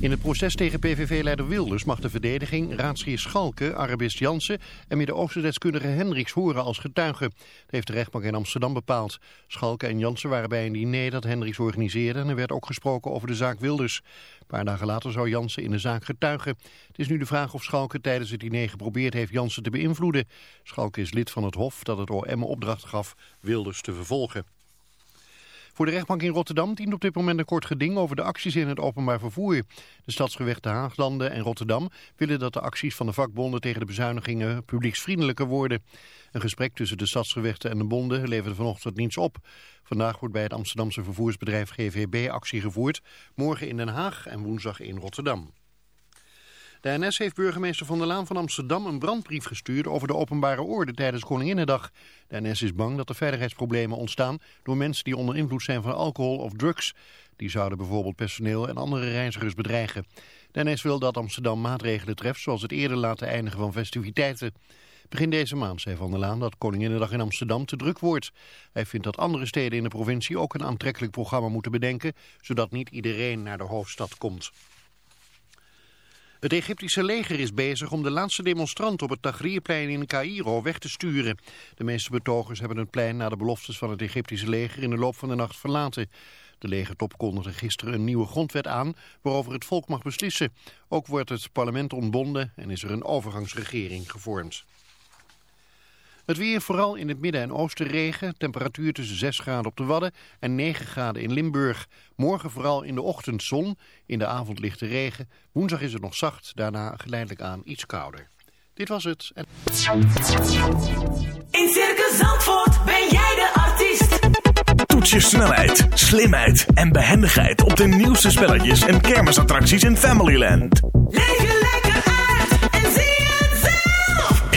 In het proces tegen PVV-leider Wilders mag de verdediging raadsheer Schalke, Arabist Jansen en Midden-Oosten-deskundige Hendricks horen als getuigen. Dat heeft de rechtbank in Amsterdam bepaald. Schalke en Jansen waren bij een diner dat Hendricks organiseerde en er werd ook gesproken over de zaak Wilders. Een paar dagen later zou Jansen in de zaak getuigen. Het is nu de vraag of Schalke tijdens het diner geprobeerd heeft Jansen te beïnvloeden. Schalke is lid van het Hof dat het OM opdracht gaf Wilders te vervolgen. Voor de rechtbank in Rotterdam dient op dit moment een kort geding over de acties in het openbaar vervoer. De stadsgewechten Haaglanden en Rotterdam willen dat de acties van de vakbonden tegen de bezuinigingen publieksvriendelijker worden. Een gesprek tussen de stadsgewechten en de bonden leverde vanochtend niets op. Vandaag wordt bij het Amsterdamse vervoersbedrijf GVB actie gevoerd, morgen in Den Haag en woensdag in Rotterdam. De NS heeft burgemeester Van der Laan van Amsterdam een brandbrief gestuurd over de openbare orde tijdens Koninginnedag. De NS is bang dat er veiligheidsproblemen ontstaan door mensen die onder invloed zijn van alcohol of drugs. Die zouden bijvoorbeeld personeel en andere reizigers bedreigen. De NS wil dat Amsterdam maatregelen treft zoals het eerder laten eindigen van festiviteiten. Begin deze maand zei Van der Laan dat Koninginnedag in Amsterdam te druk wordt. Hij vindt dat andere steden in de provincie ook een aantrekkelijk programma moeten bedenken, zodat niet iedereen naar de hoofdstad komt. Het Egyptische leger is bezig om de laatste demonstranten op het Tahrirplein in Cairo weg te sturen. De meeste betogers hebben het plein na de beloftes van het Egyptische leger in de loop van de nacht verlaten. De legertop kondigde gisteren een nieuwe grondwet aan waarover het volk mag beslissen. Ook wordt het parlement ontbonden en is er een overgangsregering gevormd. Het weer vooral in het midden en oosten regen. Temperatuur tussen 6 graden op de Wadden en 9 graden in Limburg. Morgen vooral in de ochtend zon. In de avond lichte regen. Woensdag is het nog zacht. Daarna geleidelijk aan iets kouder. Dit was het. En... In Circus Zandvoort ben jij de artiest. Toets je snelheid, slimheid en behendigheid op de nieuwste spelletjes en kermisattracties in Familyland. Leef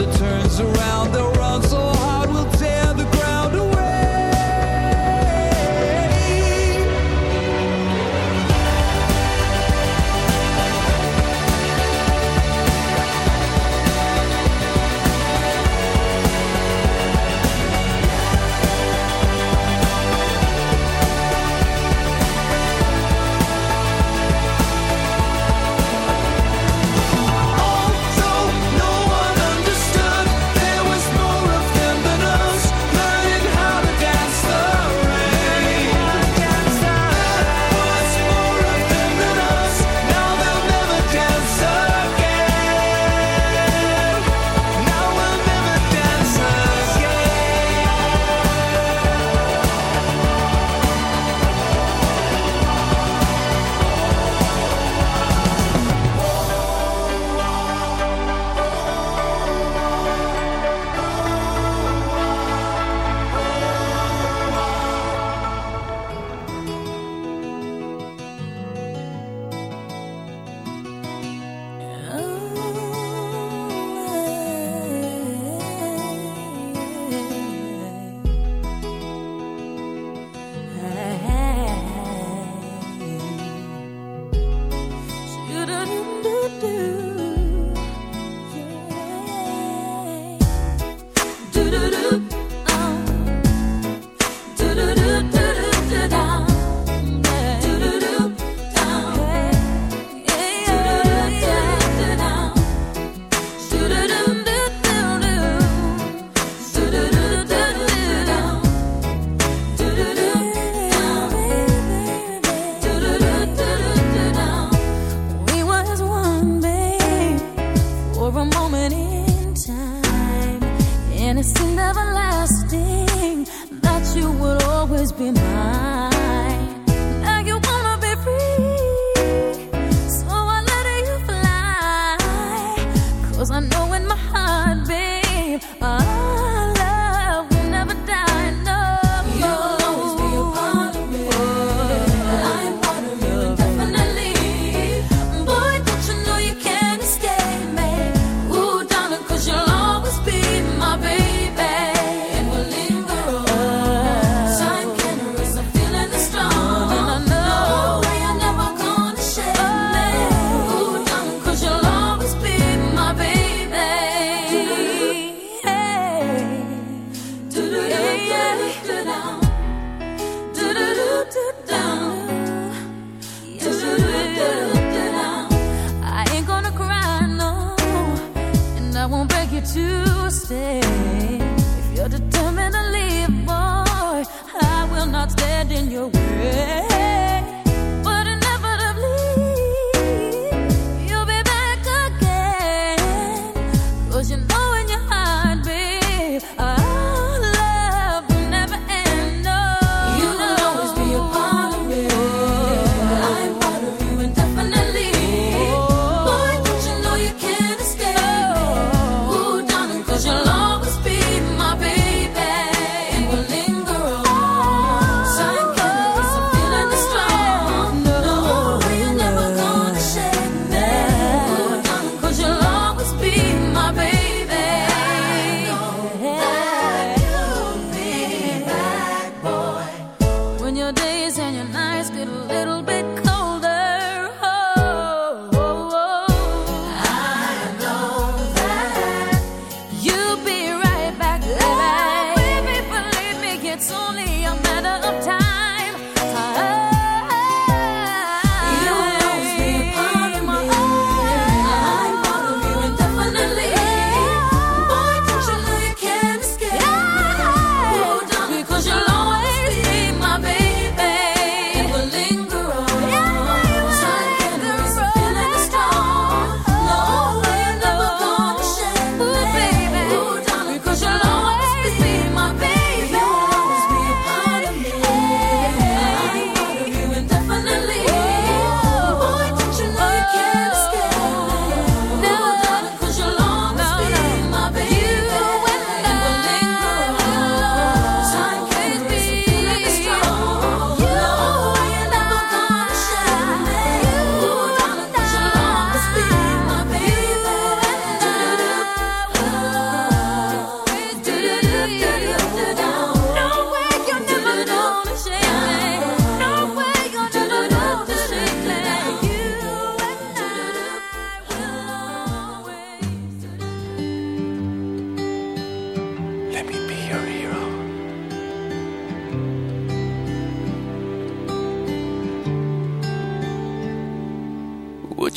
The thunder turns around, they'll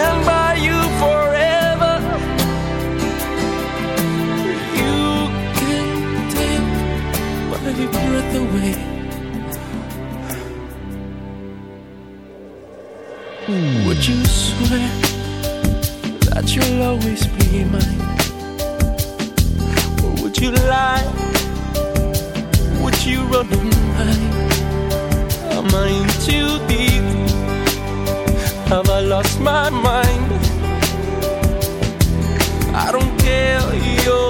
stand by you forever. You can take away. Would you swear that you'll always be mine? Or would you lie? Would you run away? Am I in too deep? Have I lost my mind? I don't care, you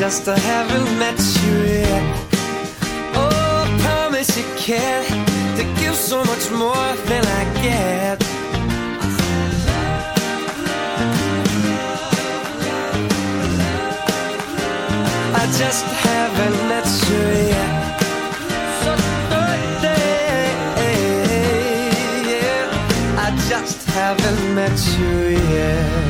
just I haven't met you yet. Oh, I promise you can't to give so much more than I get. I just haven't met you yet. Such a birthday. yeah. I just haven't met you yet.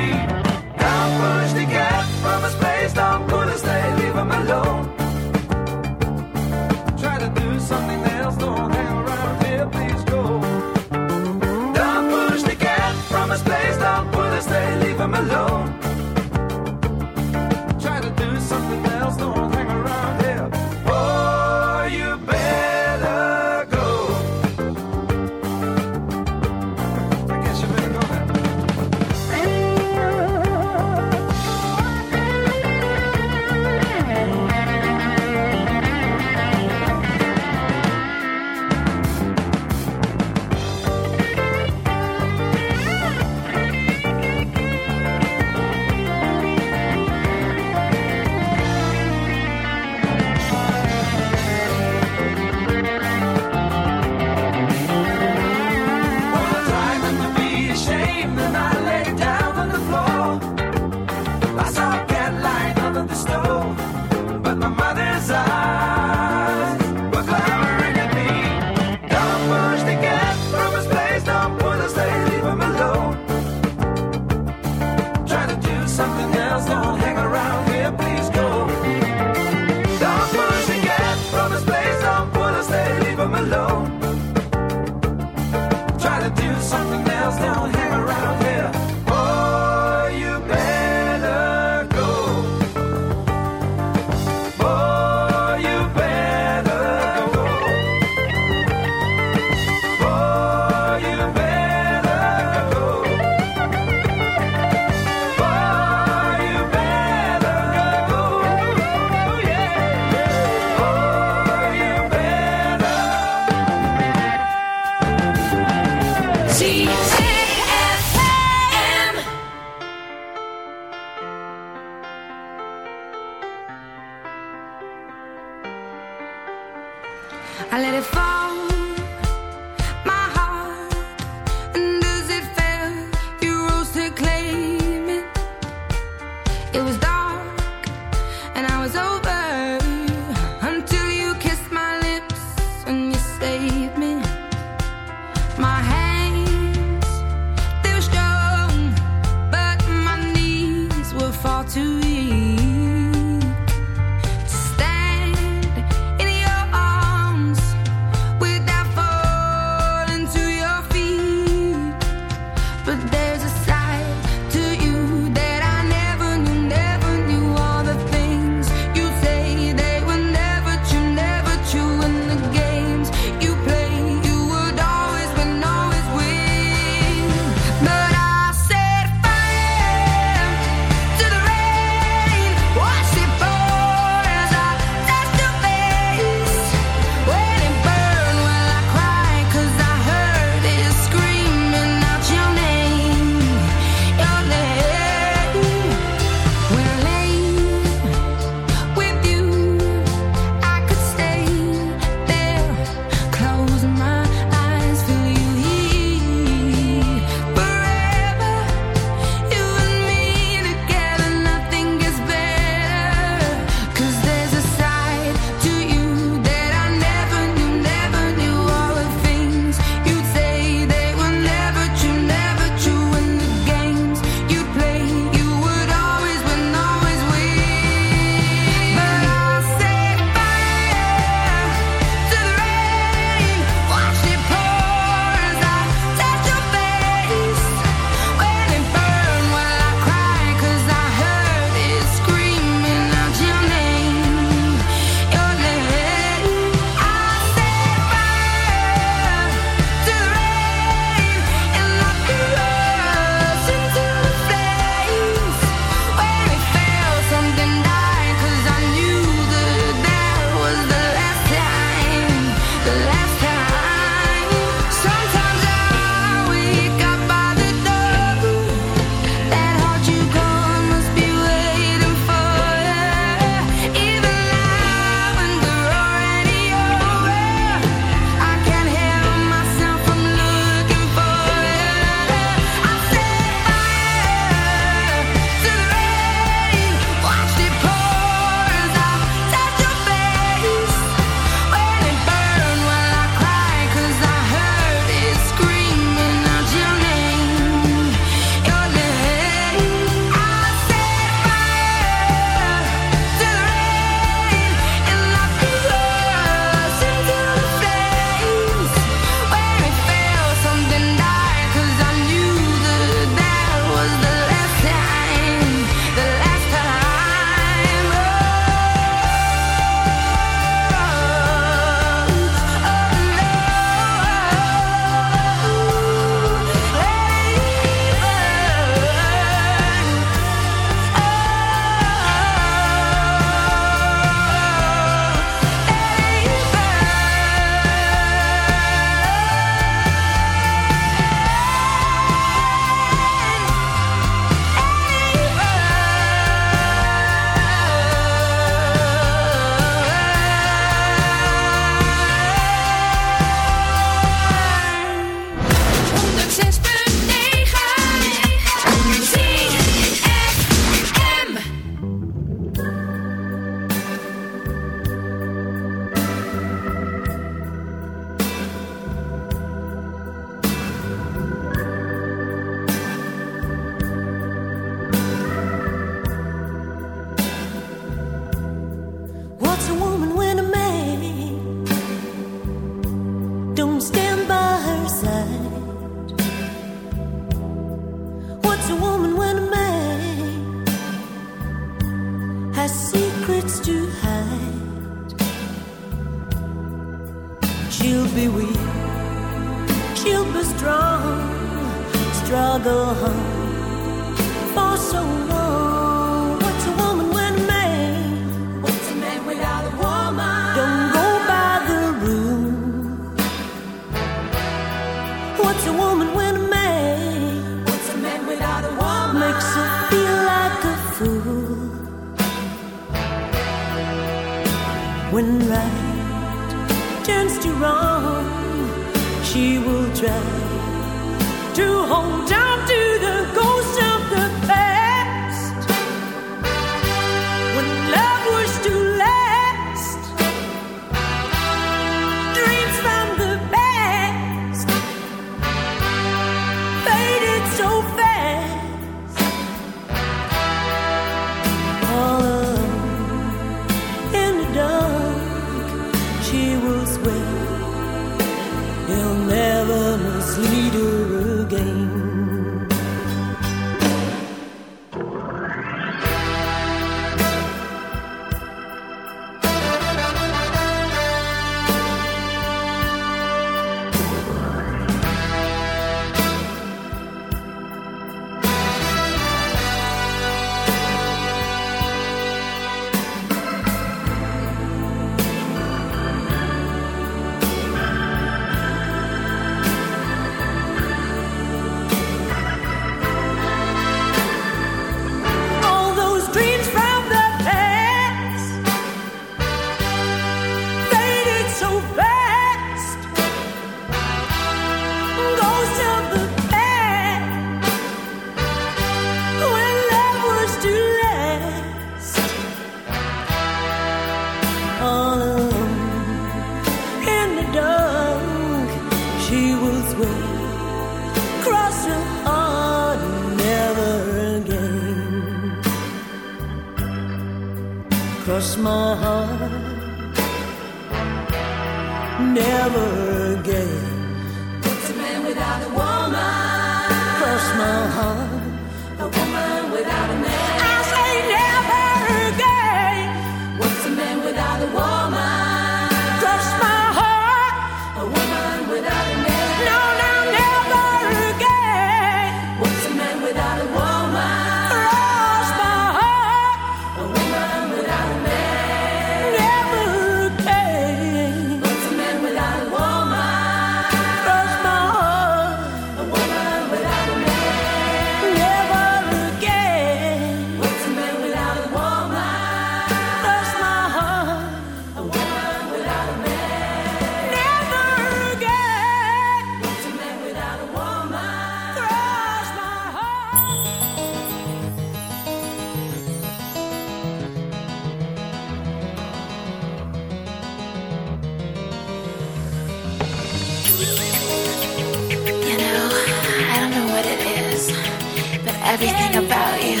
everything about you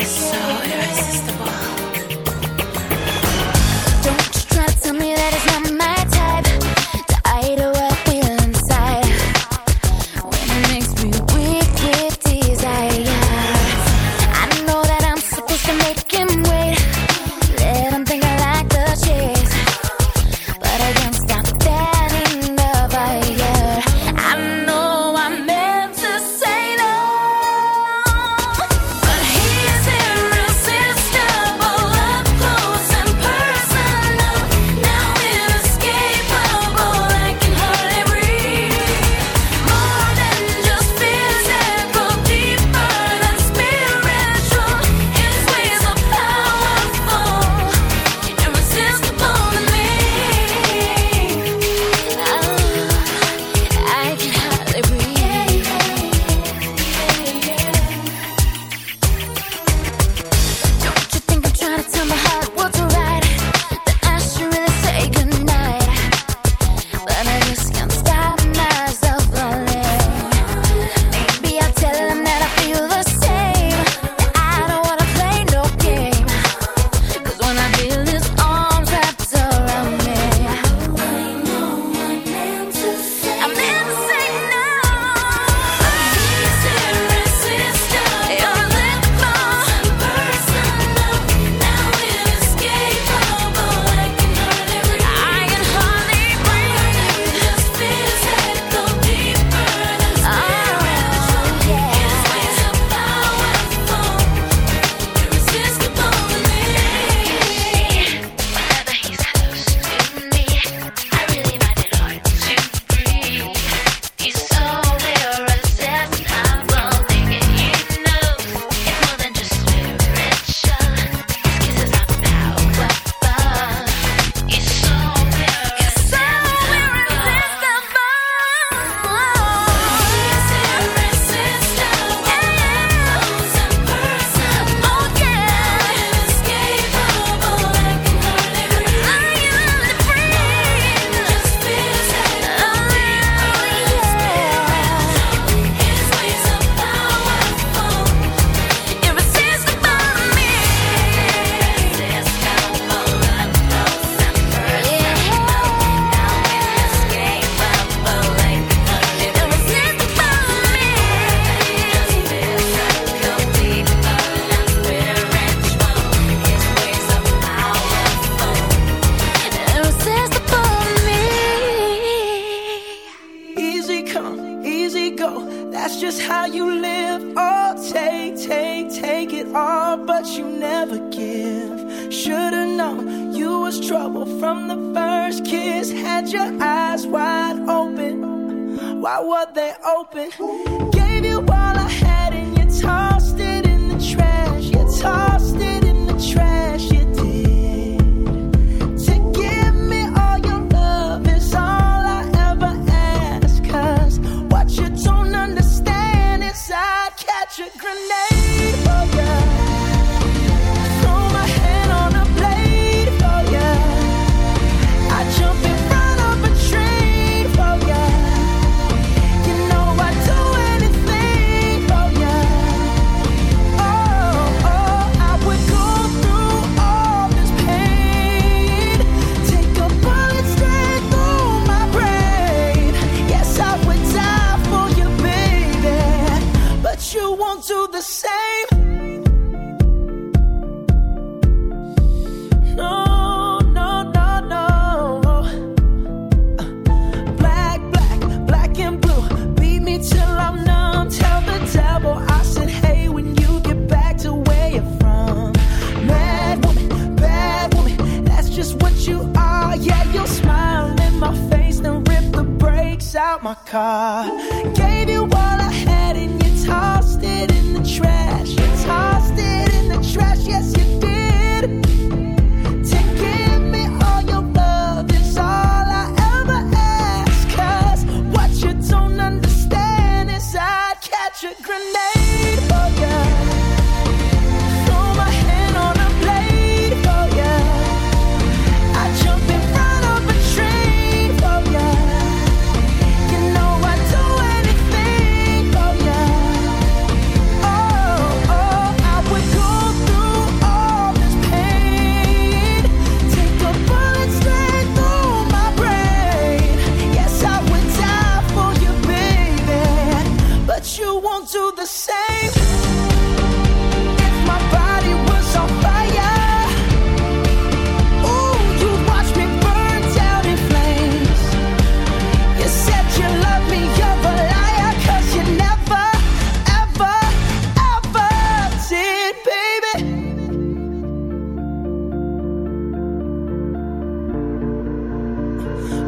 is so irresistible.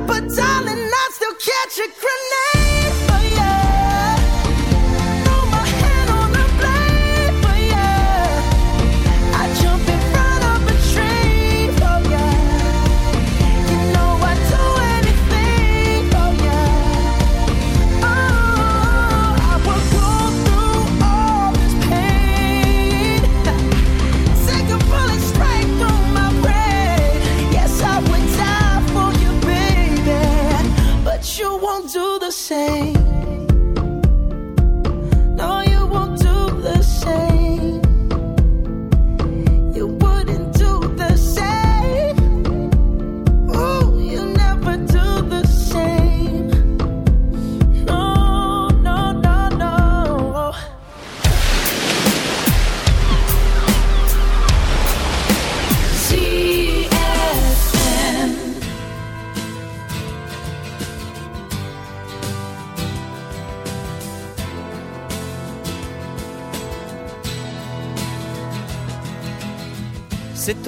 But darling, I still catch a grenade.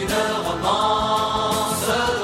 une romance